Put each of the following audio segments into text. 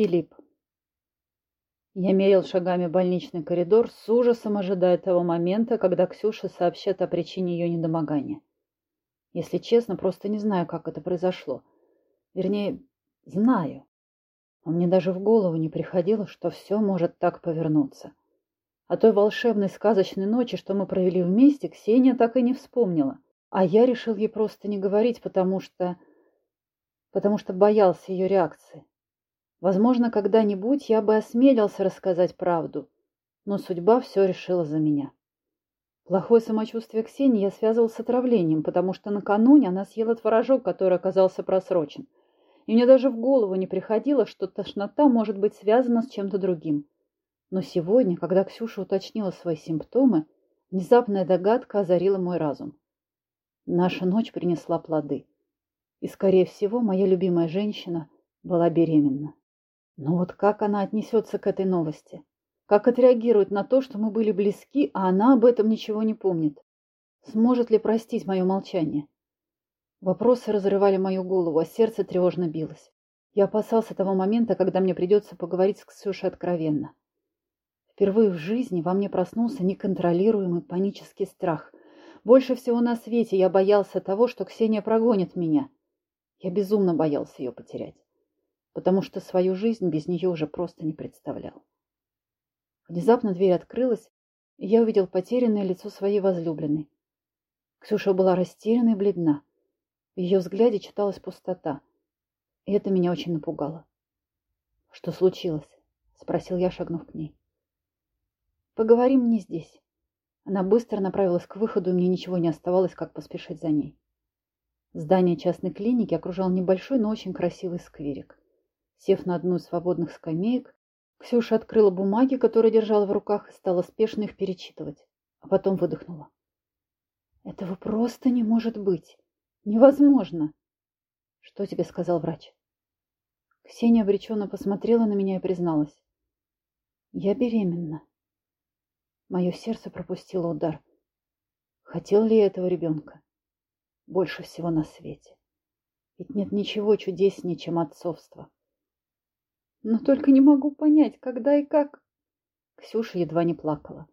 Филипп. Я мерил шагами больничный коридор, с ужасом ожидая того момента, когда Ксюша сообщит о причине ее недомогания. Если честно, просто не знаю, как это произошло. Вернее, знаю. Но мне даже в голову не приходило, что все может так повернуться. О той волшебной сказочной ночи, что мы провели вместе, Ксения так и не вспомнила. А я решил ей просто не говорить, потому что... потому что боялся ее реакции. Возможно, когда-нибудь я бы осмелился рассказать правду, но судьба все решила за меня. Плохое самочувствие Ксении я связывал с отравлением, потому что накануне она съела творожок, который оказался просрочен. И мне даже в голову не приходило, что тошнота может быть связана с чем-то другим. Но сегодня, когда Ксюша уточнила свои симптомы, внезапная догадка озарила мой разум. Наша ночь принесла плоды. И, скорее всего, моя любимая женщина была беременна. Но вот как она отнесется к этой новости? Как отреагирует на то, что мы были близки, а она об этом ничего не помнит? Сможет ли простить мое молчание? Вопросы разрывали мою голову, а сердце тревожно билось. Я опасался того момента, когда мне придется поговорить с Ксюшей откровенно. Впервые в жизни во мне проснулся неконтролируемый панический страх. Больше всего на свете я боялся того, что Ксения прогонит меня. Я безумно боялся ее потерять потому что свою жизнь без нее уже просто не представлял. Внезапно дверь открылась, и я увидел потерянное лицо своей возлюбленной. Ксюша была растеряна и бледна. В ее взгляде читалась пустота, и это меня очень напугало. «Что случилось?» — спросил я, шагнув к ней. «Поговорим не здесь». Она быстро направилась к выходу, и мне ничего не оставалось, как поспешить за ней. Здание частной клиники окружал небольшой, но очень красивый скверик. Сев на одну из свободных скамеек, Ксюша открыла бумаги, которые держала в руках, и стала спешно их перечитывать, а потом выдохнула. «Этого просто не может быть! Невозможно!» «Что тебе сказал врач?» Ксения обреченно посмотрела на меня и призналась. «Я беременна». Мое сердце пропустило удар. Хотел ли я этого ребенка? Больше всего на свете. Ведь нет ничего чудеснее, чем отцовство. Но только не могу понять, когда и как. Ксюша едва не плакала.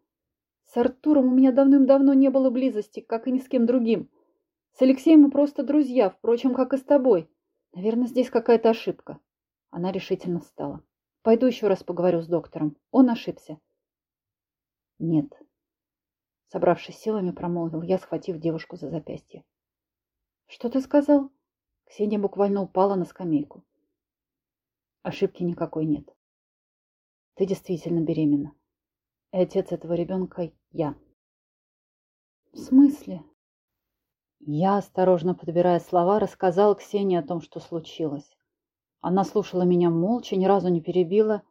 С Артуром у меня давным-давно не было близости, как и ни с кем другим. С Алексеем мы просто друзья, впрочем, как и с тобой. Наверное, здесь какая-то ошибка. Она решительно встала. Пойду еще раз поговорю с доктором. Он ошибся. Нет. Собравшись силами, промолвил я, схватив девушку за запястье. Что ты сказал? Ксения буквально упала на скамейку. Ошибки никакой нет. Ты действительно беременна. И отец этого ребенка я. В смысле? Я, осторожно подбирая слова, рассказала Ксении о том, что случилось. Она слушала меня молча, ни разу не перебила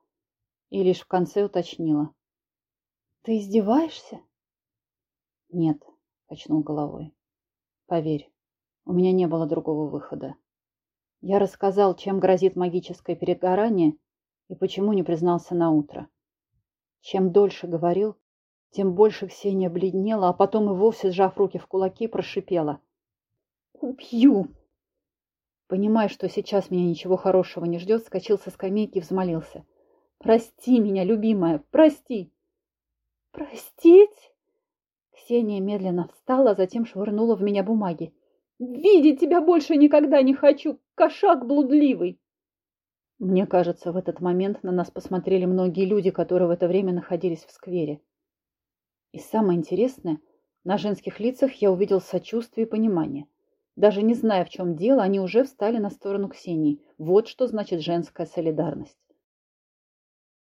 и лишь в конце уточнила. Ты издеваешься? Нет, качнул головой. Поверь, у меня не было другого выхода. Я рассказал, чем грозит магическое перегорание и почему не признался на утро. Чем дольше говорил, тем больше Ксения бледнела, а потом и вовсе, сжав руки в кулаки, прошипела. «Убью!» Понимая, что сейчас меня ничего хорошего не ждет, скочил со скамейки и взмолился. «Прости меня, любимая, прости!» «Простить?» Ксения медленно встала, а затем швырнула в меня бумаги. Видеть тебя больше никогда не хочу, кошак блудливый. Мне кажется, в этот момент на нас посмотрели многие люди, которые в это время находились в сквере. И самое интересное, на женских лицах я увидел сочувствие и понимание. Даже не зная, в чем дело, они уже встали на сторону Ксении. Вот что значит женская солидарность.